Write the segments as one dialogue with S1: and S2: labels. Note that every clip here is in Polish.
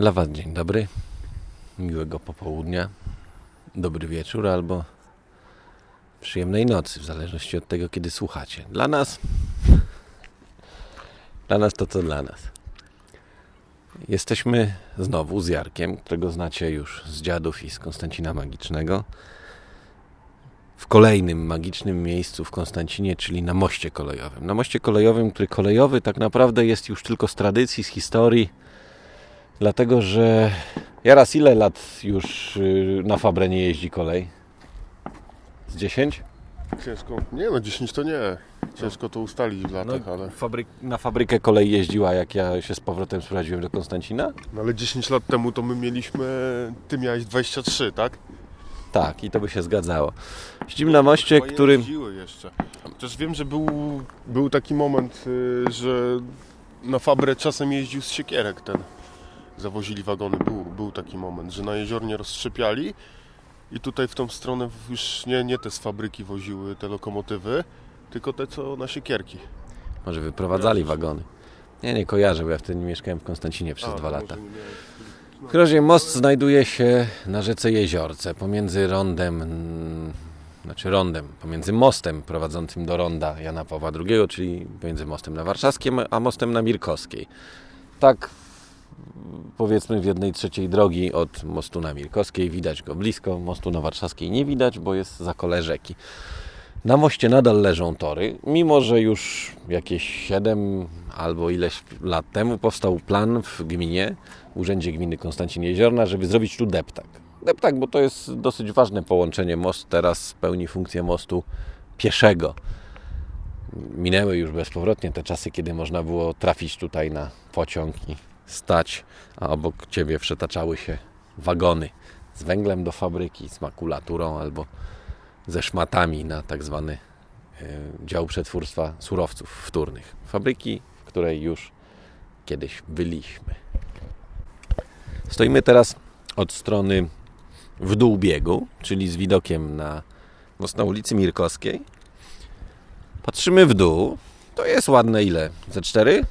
S1: Dla Was dzień dobry, miłego popołudnia, dobry wieczór albo przyjemnej nocy, w zależności od tego, kiedy słuchacie. Dla nas, dla nas to co dla nas. Jesteśmy znowu z Jarkiem, którego znacie już z dziadów i z Konstancina Magicznego. W kolejnym magicznym miejscu w Konstancinie, czyli na moście kolejowym. Na moście kolejowym, który kolejowy tak naprawdę jest już tylko z tradycji, z historii Dlatego, że ja raz ile lat już y, na Fabre nie jeździ kolej? Z 10?
S2: Ciężko. Nie no, 10 to nie. Ciężko to ustalić w latach,
S1: No,
S2: ale...
S1: fabryk, na fabrykę kolej jeździła, jak ja się z powrotem sprowadziłem do Konstancina?
S2: No, ale 10 lat temu to my mieliśmy... Ty miałeś 23, tak?
S1: Tak, i to by się zgadzało. Siedzimy na moście,
S2: Chyba
S1: który...
S2: jeździły jeszcze. Też wiem, że był, był taki moment, y, że na Fabrę czasem jeździł z siekierek ten. Zawozili wagony. Był, był taki moment, że na jeziornie rozszczepiali i tutaj w tą stronę już nie, nie te z fabryki woziły te lokomotywy, tylko te co na siekierki.
S1: Może wyprowadzali wagony. Nie, nie kojarzę, bo ja wtedy mieszkałem w Konstancinie przez
S2: A,
S1: dwa lata.
S2: miałeś-
S1: W każdym razie most znajduje się na rzece Jeziorce, pomiędzy rondem, znaczy rondem, pomiędzy mostem prowadzącym do ronda Jana Pawła II, czyli pomiędzy mostem na Warszawskim, a mostem na Mirkowskiej. Tak powiedzmy w jednej trzeciej drogi od mostu na Mirkowskiej, widać go blisko, mostu na Warszawskiej nie widać, bo jest za kole rzeki. Na moście nadal leżą tory, mimo że już jakieś 7 albo ileś lat temu powstał plan w gminie, w Urzędzie Gminy Konstancin Jeziorna, żeby zrobić tu deptak. Deptak, bo to jest dosyć ważne połączenie. Most teraz pełni funkcję mostu pieszego. Minęły już bezpowrotnie te czasy, kiedy można było trafić tutaj na pociąg i stać, a obok Ciebie przetaczały się wagony z węglem do fabryki, z makulaturą albo ze szmatami na tak zwany e, dział przetwórstwa surowców wtórnych. Fabryki, w której już kiedyś byliśmy. Stoimy teraz od strony w dół biegu, czyli z widokiem na most na ulicy Mirkowskiej. Patrzymy w dół. To jest ładne ile? Ze 4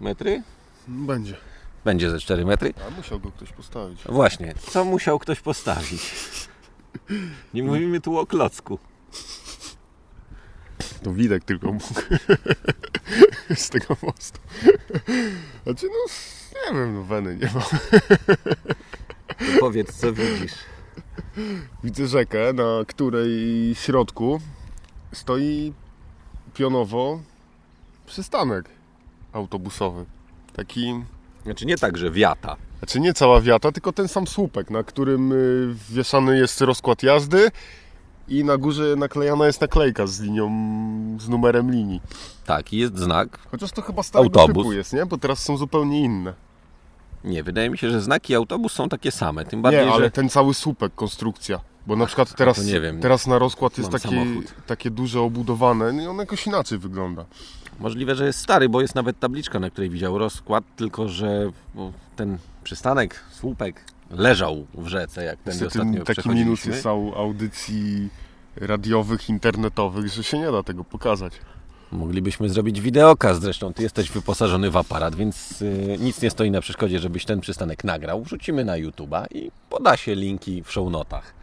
S1: metry?
S2: Będzie.
S1: Będzie ze 4 metry.
S2: A musiał go ktoś postawić.
S1: Właśnie, co musiał ktoś postawić? Nie mówimy tu o klocku.
S2: To widok tylko mógł z tego mostu. Znaczy no, nie wiem, no weny nie ma.
S1: Powiedz, co widzisz.
S2: Widzę rzekę, na której środku stoi pionowo przystanek autobusowy. Taki,
S1: Znaczy nie tak, że wiata.
S2: znaczy nie cała wiata, tylko ten sam słupek, na którym y, wieszany jest rozkład jazdy i na górze naklejana jest naklejka z linią, z numerem linii.
S1: Tak, i jest znak.
S2: Chociaż to chyba starego
S1: Autobus.
S2: typu jest, nie? Bo teraz są zupełnie inne.
S1: Nie, wydaje mi się, że znaki autobus są takie same. Tym bardziej,
S2: Nie, ale
S1: że
S2: ten cały słupek, konstrukcja. Bo na przykład teraz, teraz na rozkład jest takie, takie duże obudowane no i on jakoś inaczej wygląda.
S1: Możliwe, że jest stary, bo jest nawet tabliczka, na której widział rozkład, tylko że bo ten przystanek, słupek leżał w rzece, jak ten ostatnio
S2: taki minus jest au- audycji radiowych, internetowych, że się nie da tego pokazać.
S1: Moglibyśmy zrobić wideokaz, zresztą ty jesteś wyposażony w aparat, więc y, nic nie stoi na przeszkodzie, żebyś ten przystanek nagrał. Wrzucimy na YouTube'a i poda się linki w show notach.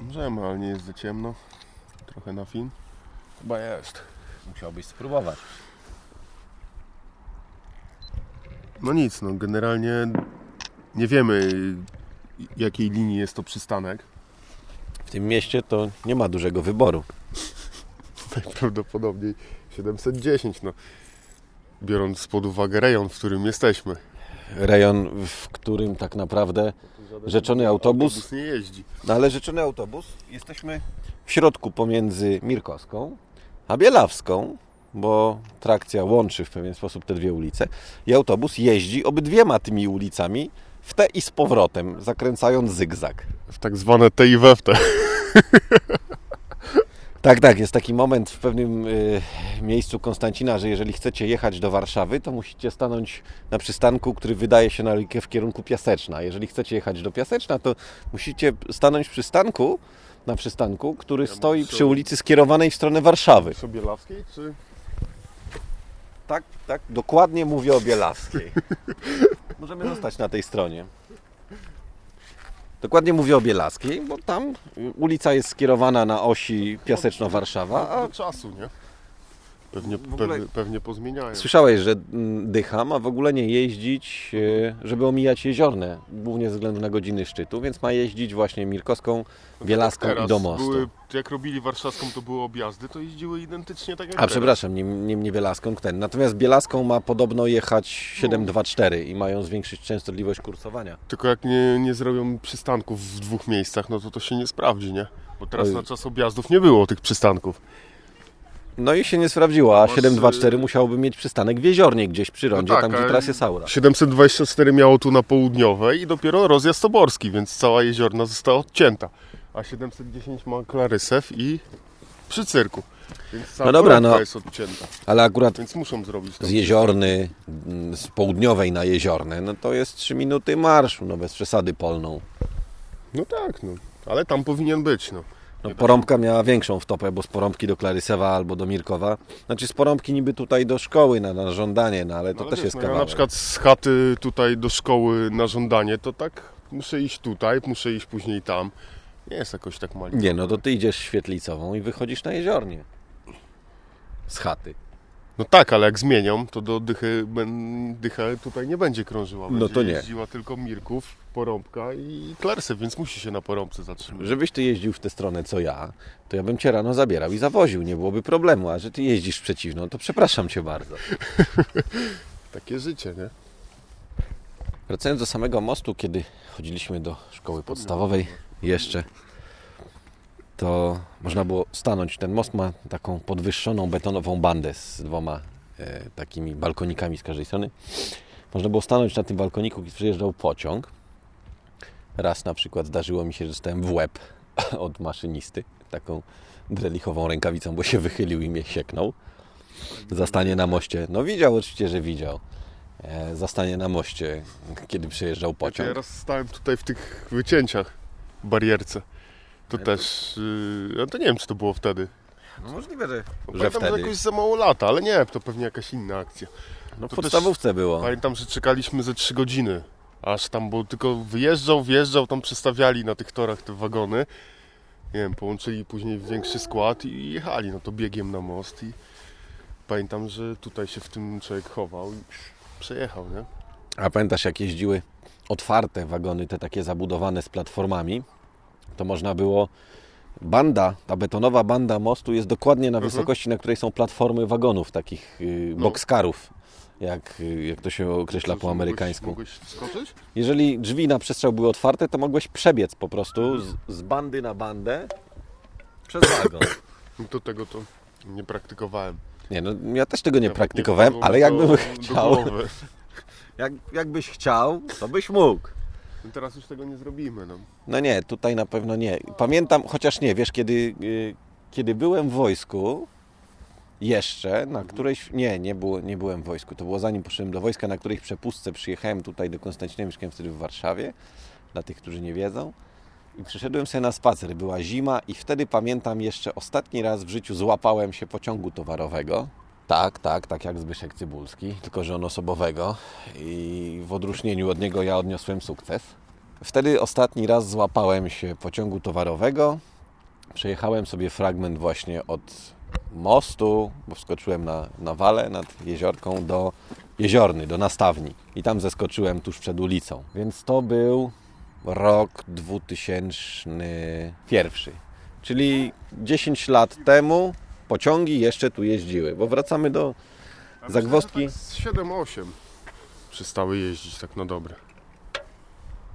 S2: Możemy, ale nie jest za ciemno. Trochę na film. Chyba jest.
S1: Musiałbyś spróbować.
S2: No nic, no generalnie nie wiemy jakiej linii jest to przystanek.
S1: W tym mieście to nie ma dużego wyboru.
S2: Najprawdopodobniej 710, no. Biorąc pod uwagę rejon, w którym jesteśmy.
S1: Rejon, w którym tak naprawdę rzeczony autobus,
S2: Autobus nie jeździ.
S1: no ale rzeczony autobus, jesteśmy w środku pomiędzy Mirkowską a Bielawską, bo trakcja łączy w pewien sposób te dwie ulice i autobus jeździ obydwiema tymi ulicami w te i z powrotem, zakręcając zygzak.
S2: W tak zwane T i we w te.
S1: Tak, tak, jest taki moment w pewnym y, miejscu Konstancina, że jeżeli chcecie jechać do Warszawy, to musicie stanąć na przystanku, który wydaje się na w kierunku Piaseczna. Jeżeli chcecie jechać do Piaseczna, to musicie stanąć przy stanku, na przystanku, który stoi
S2: muszę-
S1: przy ulicy skierowanej w stronę Warszawy.
S2: Sobielawskiej, czy...
S1: Tak, tak, dokładnie mówię o Bielawskiej. Możemy zostać na tej stronie. Dokładnie mówię o Bielaskiej, bo tam ulica jest skierowana na osi Piaseczno-Warszawa, a
S2: Do czasu, nie? Pewnie,
S1: ogóle-
S2: pewnie, pewnie pozmieniają.
S1: Słyszałeś, że mm, Dycha ma w ogóle nie jeździć, e, żeby omijać jeziorne, głównie ze względu na godziny szczytu, więc ma jeździć właśnie Mirkowską, Bielaską
S2: Teraz
S1: i do mostu.
S2: Były, jak robili warszawską, to były objazdy, to jeździły identycznie tak jak
S1: A
S2: teraz.
S1: przepraszam, nie, nie, nie Bielaską, ten. Natomiast Bielaską ma podobno jechać 724 i mają zwiększyć częstotliwość kursowania.
S2: Tylko jak nie, nie zrobią przystanków w dwóch miejscach, no to to się nie sprawdzi, nie? Bo teraz
S1: Oj.
S2: na czas objazdów nie było tych przystanków.
S1: No i się nie sprawdziło, a
S2: Masz,
S1: 724
S2: y-
S1: musiałoby mieć przystanek w Jeziornie gdzieś przy rondzie,
S2: tak,
S1: tam gdzie teraz jest Aura.
S2: 724 miało tu na południowej i dopiero rozjazd oborski, więc cała jeziorna została odcięta. A 710 ma Klarysew i przy cyrku. Więc cała
S1: No dobra, no.
S2: jest odcięta,
S1: Ale akurat
S2: więc muszą zrobić
S1: z Jeziorny, mm, z południowej na Jeziorne, no to jest 3 minuty marszu, no bez przesady polną.
S2: No tak, no. Ale tam powinien być, no.
S1: No, porąbka miała większą wtopę, bo z porąbki do Klarysewa albo do Mirkowa. Znaczy z porąbki niby tutaj do szkoły na, na żądanie, no ale to
S2: No,
S1: też
S2: wiesz,
S1: jest
S2: no, ja
S1: kawałek.
S2: na przykład z chaty tutaj do szkoły na żądanie, to tak muszę iść tutaj, muszę iść później tam. Nie jest jakoś tak malinko.
S1: Nie, no to ty idziesz świetlicową i wychodzisz na jeziornie. Z chaty.
S2: No tak, ale jak zmienią, to do dychy, dycha tutaj nie będzie krążyła.
S1: No
S2: Będzie
S1: to nie.
S2: jeździła tylko Mirków, Porąbka i Klarsew, więc musi się na Porąbce zatrzymać.
S1: Żebyś ty jeździł w tę stronę co ja, to ja bym cię rano zabierał i zawoził, nie byłoby problemu. A że ty jeździsz w przeciwną, to przepraszam cię bardzo.
S2: Takie życie, nie?
S1: Wracając do samego mostu, kiedy chodziliśmy do szkoły podstawowej jeszcze, to można było stanąć. Ten most ma taką podwyższoną betonową bandę z dwoma e, takimi balkonikami z każdej strony. Można było stanąć na tym balkoniku, kiedy przyjeżdżał pociąg. Raz na przykład zdarzyło mi się, że dostałem w łeb od maszynisty taką drelichową rękawicą, bo się wychylił i mnie sieknął. Zastanie na moście. No widział oczywiście, że widział. E, Zastanie na moście, kiedy przejeżdżał
S2: Ja
S1: pociąg.
S2: raz stałem tutaj w tych wycięciach barierce. To też, yy, no to nie wiem, czy to było wtedy.
S1: No możliwe, że, że
S2: Pamiętam, że
S1: wtedy.
S2: jakoś za mało lata, ale nie, to pewnie jakaś inna akcja.
S1: No w
S2: to
S1: podstawówce było.
S2: Pamiętam, że czekaliśmy ze 3 godziny. Aż tam, bo tylko wyjeżdżał, wjeżdżał, tam przestawiali na tych torach te wagony. Nie wiem, połączyli później w większy skład i jechali, no to biegiem na most i pamiętam, że tutaj się w tym człowiek chował i przejechał, nie?
S1: A pamiętasz, jak jeździły otwarte wagony, te takie zabudowane z platformami, to można było. Banda, ta betonowa banda mostu jest dokładnie na
S2: Mhm.
S1: wysokości, na której są platformy wagonów, takich yy,
S2: No.
S1: boxcarów, jak, yy, jak to się określa po
S2: Mogłeś-
S1: amerykańsku.
S2: Mogłeś skoczyć?
S1: Jeżeli drzwi na przestrzał były otwarte, to mogłeś przebiec po prostu z, z bandy na bandę przez wagon.
S2: No to tego to nie praktykowałem.
S1: Nie, no ja też tego nie
S2: Nawet
S1: praktykowałem,
S2: mi
S1: ale
S2: to
S1: jakbym
S2: do
S1: chciał, jak, jakbyś chciał, to byś mógł.
S2: No Teraz już tego nie zrobimy, no.
S1: No nie, tutaj na pewno nie. Pamiętam, chociaż nie, wiesz, kiedy, y, kiedy byłem w wojsku, jeszcze, na którejś, nie, nie, było, nie byłem w wojsku, to było zanim poszedłem do wojska, na którejś przepustce przyjechałem tutaj do Konstancina, mieszkałem wtedy w Warszawie, dla tych, którzy nie wiedzą. I przyszedłem sobie na spacer, była zima i wtedy pamiętam jeszcze ostatni raz w życiu złapałem się pociągu towarowego. Tak, tak, tak jak Zbyszek Cybulski, tylko że on osobowego i w odróżnieniu od niego ja odniosłem sukces. Wtedy ostatni raz złapałem się pociągu towarowego. Przejechałem sobie fragment właśnie od mostu, bo wskoczyłem na, na walę nad jeziorką do jeziorny, do nastawni. I tam zeskoczyłem tuż przed ulicą. Więc to był rok 2001. Czyli 10 lat temu pociągi jeszcze tu jeździły, bo wracamy do Zagwozdki.
S2: Tak z 7-8 przestały jeździć tak na dobre.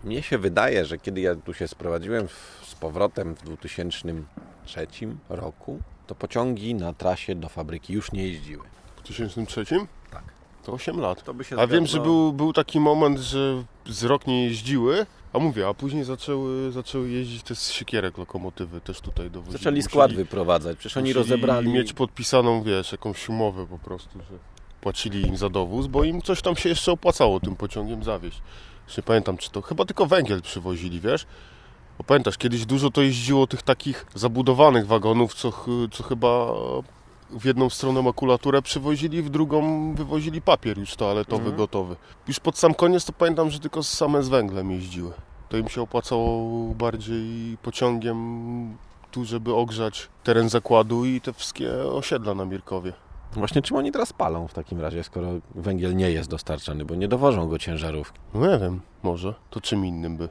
S1: Mnie się wydaje, że kiedy ja tu się sprowadziłem w, z powrotem w 2003 roku, to pociągi na trasie do fabryki już nie jeździły.
S2: W 2003?
S1: Tak.
S2: To 8 lat.
S1: To by się
S2: A wiem, że był, był taki moment, że z rok nie jeździły, a mówię, a później zaczęły, zaczęły jeździć te z siekierek lokomotywy też tutaj do
S1: Zaczęli skład wyprowadzać, przecież oni rozebrali...
S2: mieć podpisaną, wiesz, jakąś umowę po prostu, że płacili im za dowóz, bo im coś tam się jeszcze opłacało tym pociągiem zawieźć. Już nie pamiętam, czy to, chyba tylko węgiel przywozili, wiesz? Bo pamiętasz, kiedyś dużo to jeździło tych takich zabudowanych wagonów, co, co chyba w jedną stronę makulaturę przywozili, w drugą wywozili papier już toaletowy
S1: Mhm.
S2: gotowy. Już pod sam koniec to pamiętam, że tylko same z węglem jeździły. To im się opłacało bardziej pociągiem tu, żeby ogrzać teren zakładu i te wszystkie osiedla na Mirkowie.
S1: Właśnie czym oni teraz palą w takim razie, skoro węgiel nie jest dostarczany, bo nie dowożą go ciężarówki.
S2: No nie wiem, może. To czym innym by?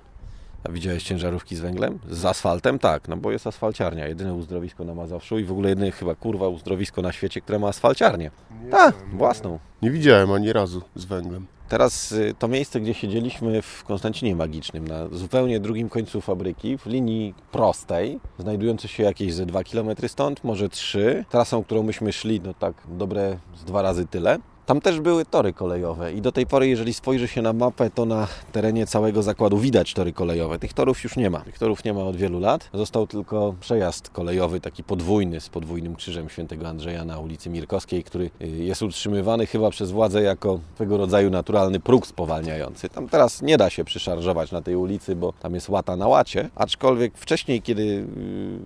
S1: A widziałeś ciężarówki z węglem? Z asfaltem? Tak, no bo jest asfalciarnia. Jedyne uzdrowisko na Mazowszu i w ogóle jedyne chyba kurwa uzdrowisko na świecie, które ma asfalciarnię. Tak, własną.
S2: Nie widziałem ani razu z węglem.
S1: Teraz y, to miejsce, gdzie siedzieliśmy w Konstancinie Magicznym, na zupełnie drugim końcu fabryki, w linii prostej, znajdującej się jakieś ze 2 km stąd, może 3. Trasą, którą myśmy szli, no tak dobre z dwa razy tyle. Tam też były tory kolejowe i do tej pory, jeżeli spojrzy się na mapę, to na terenie całego zakładu widać tory kolejowe. Tych torów już nie ma. Tych torów nie ma od wielu lat. Został tylko przejazd kolejowy, taki podwójny, z podwójnym krzyżem świętego Andrzeja na ulicy Mirkowskiej, który y, jest utrzymywany chyba przez władze jako swego rodzaju naturalny próg spowalniający. Tam teraz nie da się przyszarżować na tej ulicy, bo tam jest łata na łacie, aczkolwiek wcześniej, kiedy y,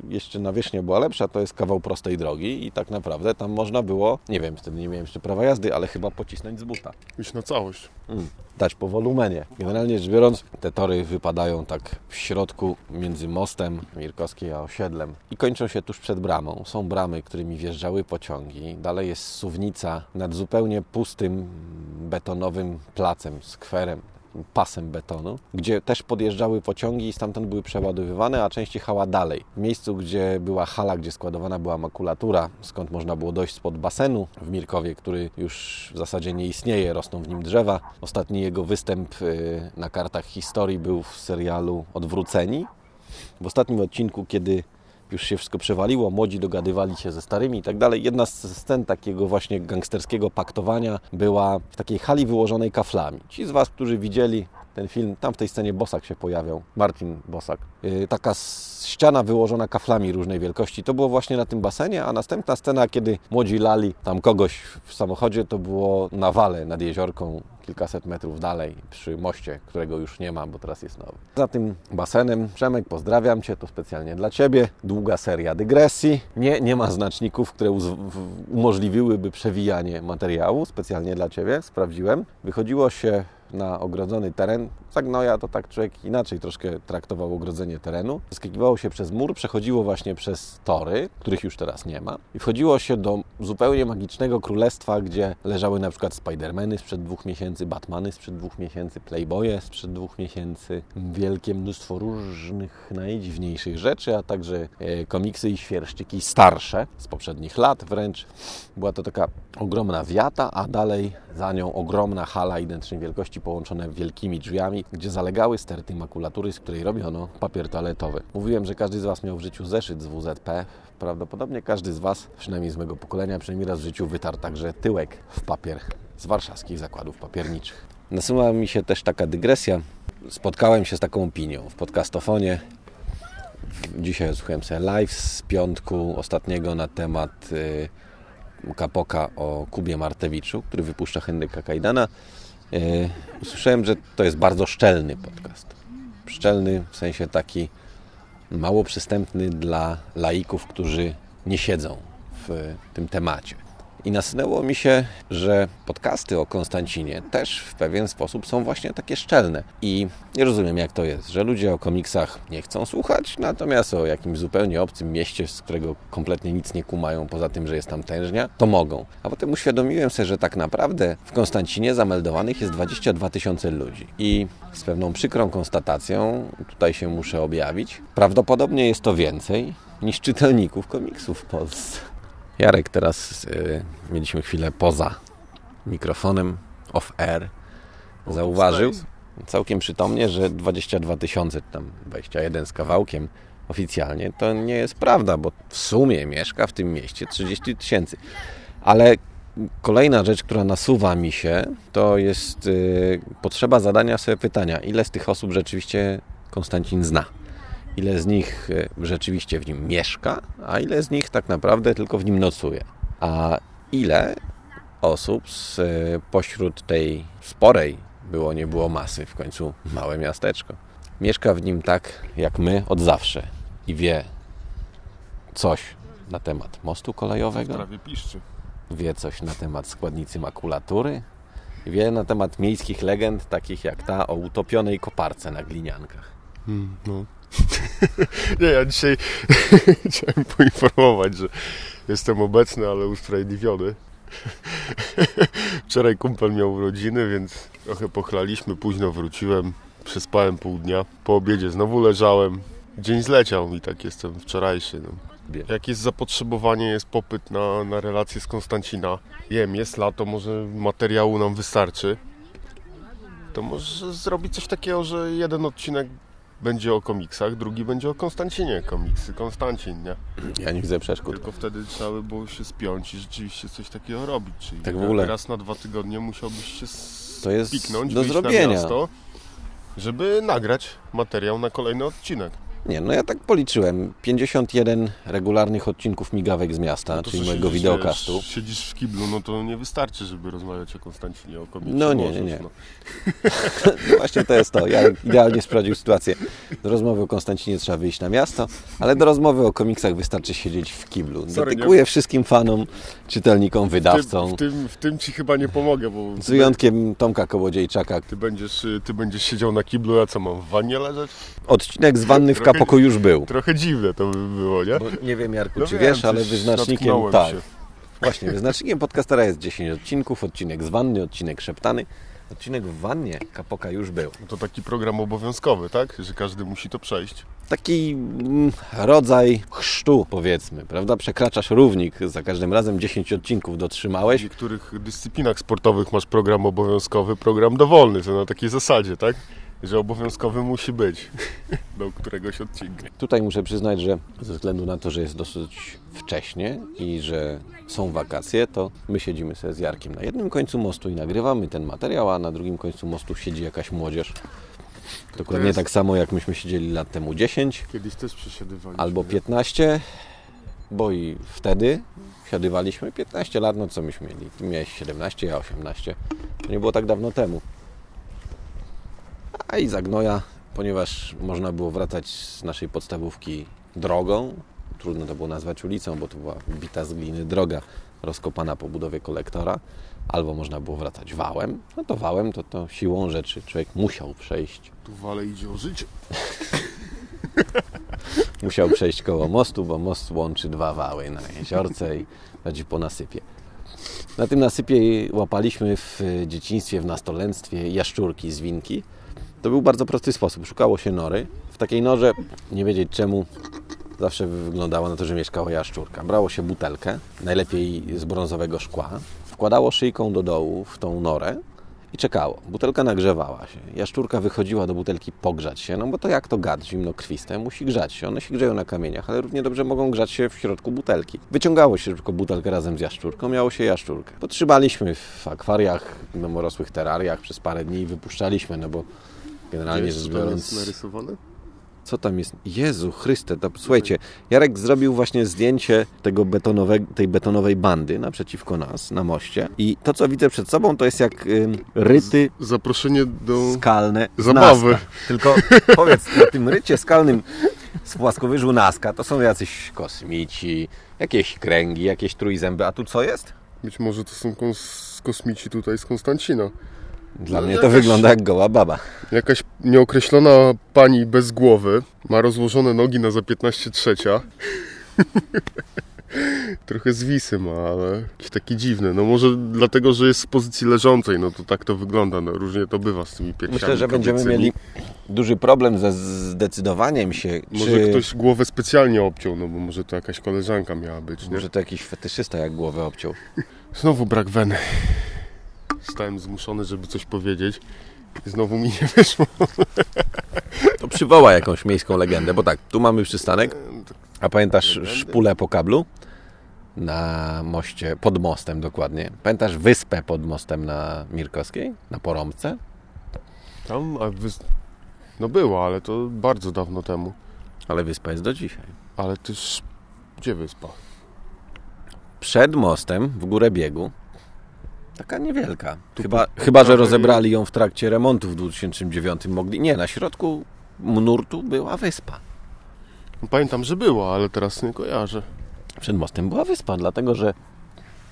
S1: jeszcze nawierzchnia była lepsza, to jest kawał prostej drogi i tak naprawdę tam można było, nie wiem, wtedy nie miałem jeszcze prawa jazdy, ale chyba pocisnąć z buta.
S2: Już na całość.
S1: Mm, dać po wolumenie. Generalnie rzecz biorąc, te tory wypadają tak w środku między mostem Mirkowskiej a osiedlem i kończą się tuż przed bramą. Są bramy, którymi wjeżdżały pociągi. Dalej jest suwnica nad zupełnie pustym betonowym placem, skwerem pasem betonu, gdzie też podjeżdżały pociągi i stamtąd były przeładowywane, a część jechała dalej. W miejscu, gdzie była hala, gdzie składowana była makulatura, skąd można było dojść spod basenu w Mirkowie, który już w zasadzie nie istnieje, rosną w nim drzewa. Ostatni jego występ y, na kartach historii był w serialu Odwróceni. W ostatnim odcinku, kiedy już się wszystko przewaliło, młodzi dogadywali się ze starymi i tak dalej. Jedna z scen takiego właśnie gangsterskiego paktowania była w takiej hali wyłożonej kaflami. Ci z Was, którzy widzieli ten film, tam w tej scenie Bosak się pojawiał, Martin Bosak. Yy, taka ściana wyłożona kaflami różnej wielkości. To było właśnie na tym basenie, a następna scena, kiedy młodzi lali tam kogoś w samochodzie, to było na wale nad jeziorką, kilkaset metrów dalej, przy moście, którego już nie ma, bo teraz jest nowy. Za tym basenem, Przemek, pozdrawiam Cię, to specjalnie dla Ciebie. Długa seria dygresji. Nie, nie ma znaczników, które umożliwiłyby przewijanie materiału, specjalnie dla Ciebie, sprawdziłem. Wychodziło się na ogrodzony teren. Zagnoja to tak człowiek inaczej troszkę traktował ogrodzenie terenu. Skakiwało się przez mur, przechodziło właśnie przez tory, których już teraz nie ma. I wchodziło się do zupełnie magicznego królestwa, gdzie leżały na przykład Spidermany sprzed dwóch miesięcy, Batmany sprzed dwóch miesięcy, Playboye sprzed dwóch miesięcy, wielkie mnóstwo różnych najdziwniejszych rzeczy, a także e, komiksy i świerszczyki starsze z poprzednich lat wręcz. Była to taka ogromna wiata, a dalej za nią ogromna hala identycznej wielkości połączone wielkimi drzwiami, gdzie zalegały sterty makulatury, z której robiono papier toaletowy. Mówiłem, że każdy z Was miał w życiu zeszyt z WZP. Prawdopodobnie każdy z Was, przynajmniej z mojego pokolenia, przynajmniej raz w życiu wytarł także tyłek w papier z warszawskich zakładów papierniczych. Nasuwa mi się też taka dygresja. Spotkałem się z taką opinią w podcastofonie. Dzisiaj słuchałem sobie live z piątku ostatniego na temat y, Kapoka o Kubie Martewiczu, który wypuszcza Henryka Kajdana. Y, usłyszałem, że to jest bardzo szczelny podcast. Szczelny w sensie taki mało przystępny dla laików, którzy nie siedzą w tym temacie. I nasunęło mi się, że podcasty o Konstancinie też w pewien sposób są właśnie takie szczelne. I nie rozumiem, jak to jest, że ludzie o komiksach nie chcą słuchać, natomiast o jakimś zupełnie obcym mieście, z którego kompletnie nic nie kumają, poza tym, że jest tam tężnia, to mogą. A potem uświadomiłem sobie, że tak naprawdę w Konstancinie zameldowanych jest 22 tysiące ludzi. I z pewną przykrą konstatacją, tutaj się muszę objawić, prawdopodobnie jest to więcej niż czytelników komiksów w Polsce. Jarek, teraz y, mieliśmy chwilę poza mikrofonem, off air. Zauważył całkiem przytomnie, że 22 tysiące, tam 21 z kawałkiem oficjalnie, to nie jest prawda, bo w sumie mieszka w tym mieście 30 tysięcy. Ale kolejna rzecz, która nasuwa mi się, to jest y, potrzeba zadania sobie pytania, ile z tych osób rzeczywiście Konstancin zna ile z nich e, rzeczywiście w nim mieszka, a ile z nich tak naprawdę tylko w nim nocuje. A ile osób z, e, pośród tej sporej było, nie było masy, w końcu małe miasteczko, mieszka w nim tak jak my od zawsze i wie coś na temat mostu kolejowego,
S2: Prawie piszczy.
S1: wie coś na temat składnicy makulatury, wie na temat miejskich legend, takich jak ta o utopionej koparce na gliniankach.
S2: Mm, no. Nie, ja dzisiaj chciałem poinformować, że jestem obecny, ale usprawiedliwiony. Wczoraj kumpel miał urodziny, więc trochę pochlaliśmy, późno wróciłem, przespałem pół dnia. Po obiedzie znowu leżałem. Dzień zleciał i tak jestem wczorajszy. No. Jak jest zapotrzebowanie, jest popyt na, na relacje z Konstancina. Wiem, jest lato, może materiału nam wystarczy. To może zrobić coś takiego, że jeden odcinek będzie o komiksach, drugi będzie o Konstancinie komiksy. Konstancin, nie?
S1: Ja nie widzę przeszkód.
S2: Tylko wtedy trzeba by było się spiąć i rzeczywiście coś takiego robić. Czyli
S1: Tak w ogóle.
S2: raz na dwa tygodnie musiałbyś się
S1: To jest
S2: spiknąć,
S1: do zrobienia.
S2: na miasto, żeby nagrać materiał na kolejny odcinek.
S1: Nie, no ja tak policzyłem. 51 regularnych odcinków migawek z miasta,
S2: No
S1: czyli mojego
S2: siedzisz,
S1: wideokastu.
S2: Wiesz, siedzisz w kiblu, no to nie wystarczy, żeby rozmawiać o Konstancinie, o komiksie.
S1: No nie,
S2: Możesz,
S1: nie, nie.
S2: No.
S1: No właśnie to jest to. Ja idealnie sprawdził sytuację. Do rozmowy o Konstancinie trzeba wyjść na miasto, ale do rozmowy o komiksach wystarczy siedzieć w kiblu. Dedykuję wszystkim fanom, czytelnikom,
S2: W, tym,
S1: wydawcom.
S2: w, tym, w tym ci chyba nie pomogę, bo
S1: Z wyjątkiem Tomka Kołodziejczaka.
S2: ty będziesz, y, ty będziesz siedział na kiblu, a co mam w wannie leżeć?
S1: Odcinek z wanny w
S2: Trochę-
S1: kapoku już był.
S2: Trochę dziwne to by było, nie?
S1: Bo nie wiem Jarku,
S2: No
S1: czy
S2: wiem,
S1: wiesz, ale wyznacznikiem... Tak,
S2: się.
S1: właśnie, wyznacznikiem podcastera jest 10 odcinków. Odcinek z wanny, odcinek szeptany. Odcinek w wannie kapoka już był.
S2: No to taki program obowiązkowy, tak? Że każdy musi to przejść.
S1: taki mm, rodzaj chrztu, powiedzmy, prawda? Przekraczasz równik, za każdym razem 10 odcinków
S2: W
S1: dotrzymałeś.
S2: niektórych dyscyplinach sportowych masz program obowiązkowy, program dowolny. To na takiej zasadzie, tak? Że obowiązkowy musi być do któregoś odcinka.
S1: Tutaj muszę przyznać, że ze względu na to, że jest dosyć wcześnie i że są wakacje, to my siedzimy sobie z Jarkiem na jednym końcu mostu i nagrywamy ten materiał, a na drugim końcu mostu siedzi jakaś młodzież. Dokładnie
S2: jest-
S1: tak samo jak myśmy siedzieli lat temu 10
S2: Kiedyś też przesiadywaliśmy.
S1: albo 15, bo i wtedy siadywaliśmy 15 lat, no co myśmy mieli? Ty miałeś 17, ja 18. To nie było tak dawno temu. A i Zagnoja, ponieważ można było wracać z naszej podstawówki drogą, trudno to było nazwać ulicą, bo to była bita z gliny droga rozkopana po budowie kolektora, albo można było wracać wałem, no to wałem to, to siłą rzeczy człowiek musiał przejść
S2: Tu wale idzie o życie.
S1: musiał przejść koło mostu, bo most łączy dwa wały na jeziorce i chodzi po nasypie. Na tym nasypie łapaliśmy w dzieciństwie, w nastolenstwie jaszczurki z winki. To był bardzo prosty sposób. Szukało się nory. W takiej norze, nie wiedzieć czemu, zawsze wyglądało na to, że mieszkała jaszczurka. Brało się butelkę, najlepiej z brązowego szkła, wkładało szyjką do dołu w tą norę i czekało. Butelka nagrzewała się. Jaszczurka wychodziła do butelki pogrzać się, no bo to jak to gad zimnokrwiste, musi grzać się. One się grzeją na kamieniach, ale równie dobrze mogą grzać się w środku butelki. Wyciągało się szybko butelkę razem z jaszczurką, miało się jaszczurkę. Potrzymaliśmy w akwariach, domorosłych terariach przez parę dni i wypuszczaliśmy, no bo generalnie rzecz biorąc... Co tam jest? Jezu Chryste, to słuchajcie, Jarek zrobił właśnie zdjęcie tego betonowe, tej betonowej bandy naprzeciwko nas, na moście. I to, co widzę przed sobą, to jest jak ym, ryty
S2: Zaproszenie do...
S1: skalne z
S2: Zabawy.
S1: Tylko powiedz, na tym rycie skalnym z płaskowyżu Naska to są jacyś kosmici, jakieś kręgi, jakieś trójzęby, a tu co jest?
S2: Być może to są kos... kosmici tutaj z Konstancina.
S1: Dla
S2: No,
S1: mnie to
S2: jakaś-
S1: wygląda jak goła baba.
S2: Jakaś nieokreślona pani bez głowy ma rozłożone nogi na za 15 trzecia. Trochę zwisy ma, ale jakiś taki dziwny. No może dlatego, że jest w pozycji leżącej, no to tak to wygląda. No różnie to bywa z tymi piersiami
S1: Myślę, że będziemy mieli duży problem ze zdecydowaniem się,
S2: Może
S1: czy...
S2: ktoś głowę specjalnie obciął, no bo może to jakaś koleżanka miała być, nie?
S1: Może to jakiś fetyszysta jak głowę obciął.
S2: Znowu brak weny. Stałem zmuszony, żeby coś powiedzieć. I znowu mi nie wyszło.
S1: To przywoła jakąś miejską legendę, bo tak, tu mamy przystanek, a pamiętasz szpulę po kablu? Na moście, pod mostem dokładnie. Pamiętasz wyspę pod mostem na Mirkowskiej? Na Porąbce?
S2: Tam, a wy... No było, ale to bardzo dawno temu.
S1: Ale wyspa jest do dzisiaj.
S2: Ale też... Gdzie wyspa?
S1: Przed mostem, w górę biegu, taka niewielka.
S2: Tu
S1: Chyba,
S2: po-
S1: chyba, że rozebrali ją w trakcie remontu w 2009 mogli. Nie, na środku nurtu była wyspa.
S2: No, Pamiętam, że było, ale teraz nie kojarzę.
S1: Przed mostem była wyspa, dlatego że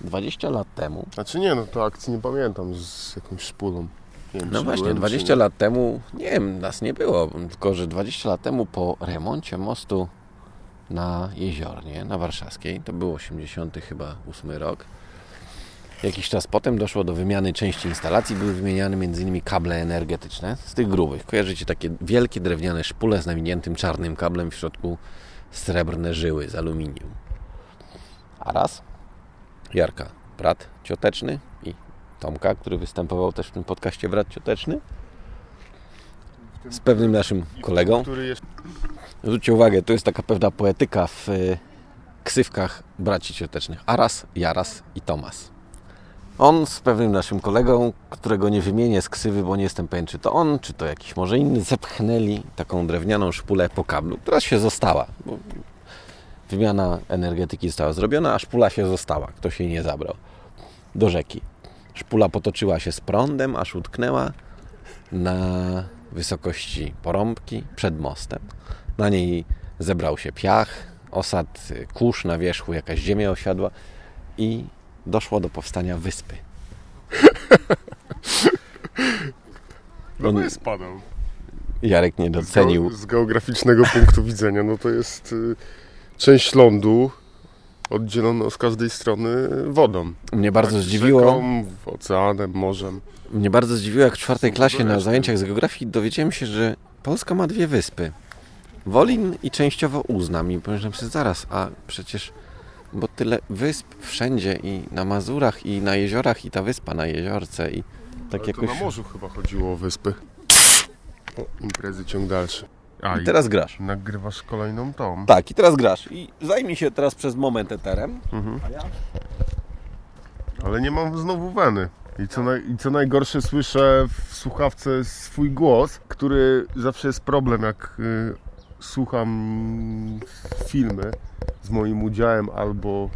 S1: 20 lat temu,
S2: Znaczy nie, no to akcji nie pamiętam z jakąś szpulą. Wiem,
S1: no właśnie,
S2: byłem, czy
S1: 20
S2: nie.
S1: lat temu, nie wiem, nas nie było, tylko że 20 lat temu po remoncie mostu na Jeziornie, na Warszawskiej, to był 80 chyba 8 rok, Jakiś czas potem doszło do wymiany części instalacji. Były wymieniane m.in. kable energetyczne z tych grubych. Kojarzycie takie wielkie drewniane szpule z nawiniętym czarnym kablem w środku srebrne żyły z aluminium. A raz Jarka, brat cioteczny i Tomka, który występował też w tym podcaście Brat Cioteczny z pewnym naszym kolegą. Zwróćcie uwagę, to jest taka pewna poetyka w y, ksywkach braci ciotecznych. Aras, Jaras i Tomas. On z pewnym naszym kolegą, którego nie wymienię z ksywy, bo nie jestem pewien, czy to on, czy to jakiś może inny, zepchnęli taką drewnianą szpulę po kablu, która się została. Wymiana energetyki została zrobiona, a szpula się została. Ktoś jej nie zabrał. Do rzeki. Szpula potoczyła się z prądem, aż utknęła na wysokości porąbki przed mostem. Na niej zebrał się piach, osad, kurz na wierzchu, jakaś ziemia osiadła i doszło do powstania wyspy.
S2: No bo jest padał.
S1: Jarek nie
S2: Z,
S1: docenił.
S2: geo- z geograficznego punktu widzenia, no to jest y, część lądu oddzielona z każdej strony wodą.
S1: Mnie bardzo
S2: Tak,
S1: zdziwiło,
S2: Rzeką, oceanem, morzem.
S1: mnie bardzo zdziwiło, jak w czwartej klasie na zajęciach z geografii dowiedziałem się, że Polska ma dwie wyspy. Wolin i częściowo Uznam. I pomyślałem sobie zaraz, a przecież, bo tyle wysp wszędzie i na Mazurach i na jeziorach i ta wyspa na jeziorce i tak
S2: Ale
S1: jakoś...
S2: to na morzu chyba chodziło o wyspy. O, imprezy ciąg dalszy. A,
S1: I teraz grasz.
S2: nagrywasz kolejną tą.
S1: Tak, i teraz grasz. I zajmij się teraz przez moment eterem.
S2: Mhm. Ale nie mam znowu weny. I co, naj, I co najgorsze, słyszę w słuchawce swój głos, który zawsze jest problem, jak y, słucham filmy z moim udziałem albo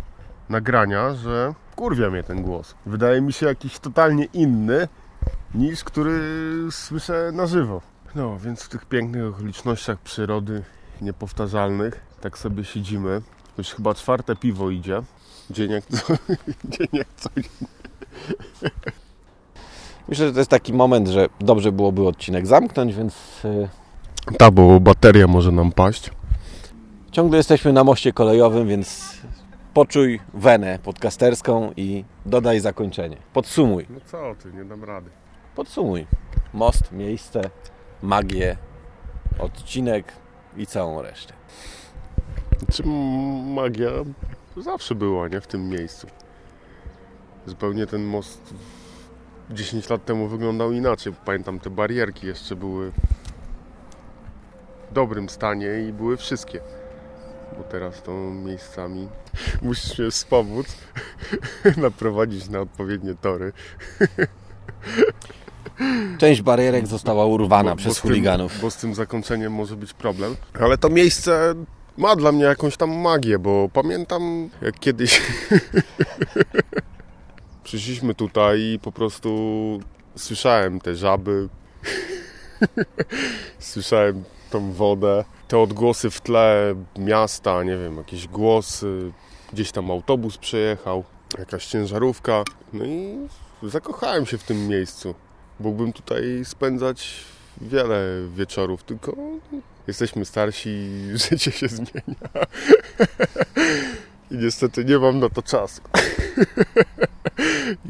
S2: nagrania, że kurwia mnie ten głos. Wydaje mi się jakiś totalnie inny niż który słyszę na żywo. No, więc w tych pięknych okolicznościach przyrody niepowtarzalnych tak sobie siedzimy. Już chyba czwarte piwo idzie. Dzień jak co, dzień jak co
S1: Myślę, że to jest taki moment, że dobrze byłoby odcinek zamknąć, więc y,
S2: Ta, bo bateria może nam paść.
S1: ciągle jesteśmy na moście kolejowym, więc poczuj wenę podcasterską i dodaj zakończenie. Podsumuj.
S2: No co ty, nie dam rady.
S1: Podsumuj. Most, miejsce, magię, odcinek i całą resztę.
S2: Czy magia zawsze była, nie? W tym miejscu. Zupełnie ten most 10 lat temu wyglądał inaczej. Pamiętam, te barierki jeszcze były dobrym stanie i były wszystkie. Bo teraz to miejscami musisz mnie wspomóc, naprowadzić na odpowiednie tory.
S1: Część barierek została urwana
S2: Bo- bo
S1: przez
S2: tym-
S1: chuliganów.
S2: Bo z tym zakończeniem może być problem. Ale to miejsce ma dla mnie jakąś tam magię, bo pamiętam jak kiedyś przyszliśmy tutaj i po prostu słyszałem te żaby, słyszałem tą wodę, te odgłosy w tle miasta, nie wiem, jakieś głosy, gdzieś tam autobus przejechał, jakaś ciężarówka. No i zakochałem się w tym miejscu. Mógłbym tutaj spędzać wiele wieczorów, tylko jesteśmy starsi i życie się zmienia. I niestety nie mam na to czasu.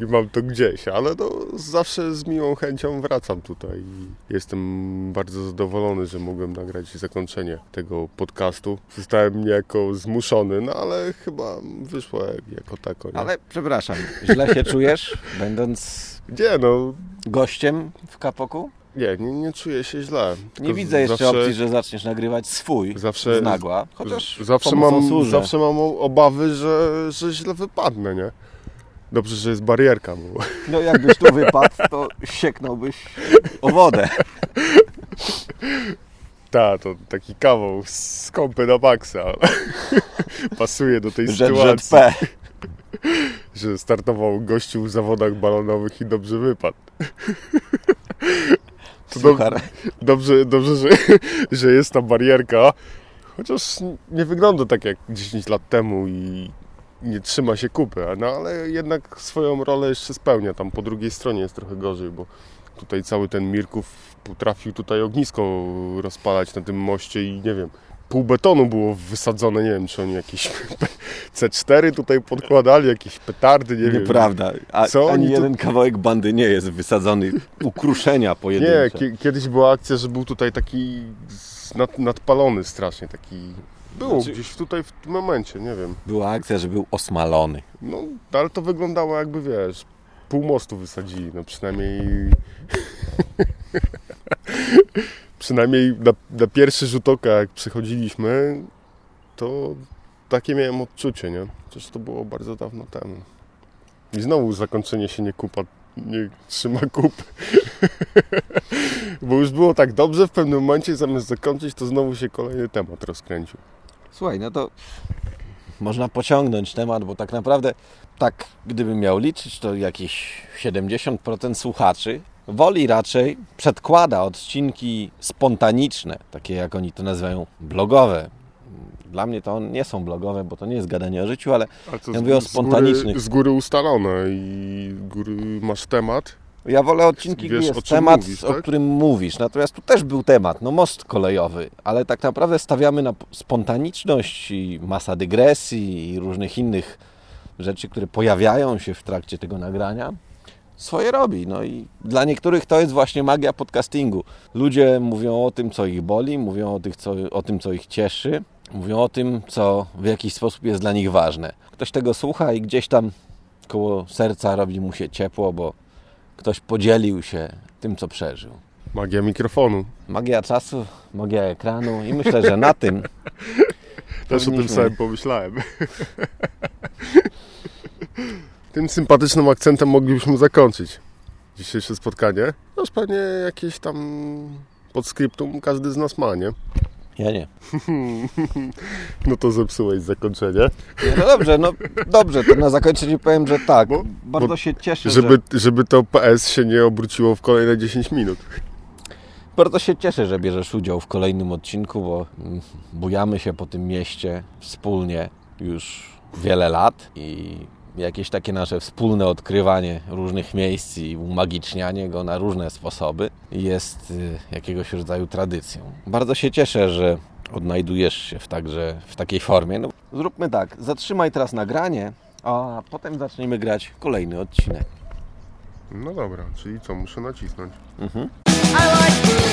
S2: I mam to gdzieś, ale no, zawsze z miłą chęcią wracam tutaj. I jestem bardzo zadowolony, że mogłem nagrać zakończenie tego podcastu. Zostałem niejako zmuszony, no ale chyba wyszło jako tako. Nie?
S1: Ale przepraszam, źle się czujesz, będąc
S2: Nie no,
S1: gościem w Kapoku?
S2: Nie, nie, nie czuję się źle.
S1: Nie widzę jeszcze
S2: zawsze-
S1: opcji, że zaczniesz nagrywać swój
S2: Zawsze-
S1: z nagła, chociaż
S2: zawsze mam, zawsze mam obawy, że, że źle wypadnę, nie? Dobrze, że jest barierka, bo
S1: No jakbyś tu wypadł, to sieknąłbyś o wodę.
S2: ta, to taki kawał skąpy na maksa, pasuje do tej sytuacji,
S1: ZZP.
S2: że startował gościu w zawodach balonowych i dobrze wypadł.
S1: Suchar.
S2: dobrze, dobrze że, że jest ta barierka, Chociaż nie wygląda tak jak 10 lat temu i nie trzyma się kupy, no ale jednak swoją rolę jeszcze spełnia. Tam po drugiej stronie jest trochę gorzej, bo tutaj cały ten Mirków potrafił tutaj ognisko rozpalać na tym moście i nie wiem, pół betonu było wysadzone, nie wiem, czy oni jakieś C4 tutaj podkładali, jakieś petardy, nie wiem.
S1: Nieprawda. A,
S2: Co
S1: ani
S2: oni tu-
S1: jeden kawałek bandy nie jest wysadzony. Ukruszenia
S2: Nie,
S1: pojedyncze.
S2: ki- kiedyś była akcja, że był tutaj taki nad, nadpalony strasznie, taki... Było
S1: Znaczy-
S2: gdzieś tutaj w tym momencie, nie wiem.
S1: Była akcja, że był osmalony.
S2: No, ale to wyglądało jakby, wiesz, pół mostu wysadzili, no przynajmniej... przynajmniej na, na pierwszy rzut oka, jak przychodziliśmy, to takie miałem odczucie, nie? Przecież to było bardzo dawno temu. I znowu zakończenie się nie kupa, nie trzyma kupy. Bo już było tak dobrze, w pewnym momencie zamiast zakończyć, to znowu się kolejny temat rozkręcił.
S1: Słuchaj, no to można pociągnąć temat, bo tak naprawdę, tak gdybym miał liczyć, to jakieś 70% słuchaczy woli raczej, przedkłada odcinki spontaniczne, takie jak oni to nazywają, blogowe. Dla mnie to nie są blogowe, bo to nie jest gadanie o życiu, ale
S2: Ale
S1: Ja mówię o
S2: z góry-
S1: spontanicznych.
S2: Z góry ustalone i z góry masz temat.
S1: Ja wolę odcinki,
S2: Wiesz,
S1: gdzie
S2: o
S1: jest
S2: czym
S1: temat,
S2: mówisz,
S1: o
S2: tak?
S1: którym mówisz. Natomiast tu też był temat, no most kolejowy, ale tak naprawdę stawiamy na spontaniczność i masa dygresji i różnych innych rzeczy, które pojawiają się w trakcie tego nagrania. Swoje robi. No i dla niektórych to jest właśnie magia podcastingu. Ludzie mówią o tym, co ich boli, mówią o, tych, co, o tym, co ich cieszy, mówią o tym, co w jakiś sposób jest dla nich ważne. Ktoś tego słucha i gdzieś tam koło serca robi mu się ciepło, bo ktoś podzielił się tym, co przeżył.
S2: Magia mikrofonu.
S1: Magia czasu, magia ekranu i myślę, że na tym
S2: Też o tym
S1: Powinniśmy-
S2: samym pomyślałem. Tym sympatycznym akcentem moglibyśmy zakończyć dzisiejsze spotkanie. Już pewnie jakieś tam podskryptum każdy z nas ma, nie?
S1: ja nie.
S2: No to zepsułeś zakończenie.
S1: nie. No dobrze, no dobrze, to na zakończenie powiem, że tak.
S2: Bo-
S1: Bardzo
S2: bo-
S1: się cieszę,
S2: Żeby,
S1: że,
S2: żeby to PS się nie obróciło w kolejne 10 minut.
S1: bardzo się cieszę, że bierzesz udział w kolejnym odcinku, bo mm, bujamy się po tym mieście wspólnie już wiele lat i jakieś takie nasze wspólne odkrywanie różnych miejsc i umagicznianie go na różne sposoby jest y, jakiegoś rodzaju tradycją. Bardzo się cieszę, że odnajdujesz się w, także, w takiej formie. No, zróbmy tak, zatrzymaj teraz nagranie, a potem zaczniemy grać kolejny odcinek.
S2: No dobra, czyli co, muszę nacisnąć.
S1: Mhm.
S3: I like.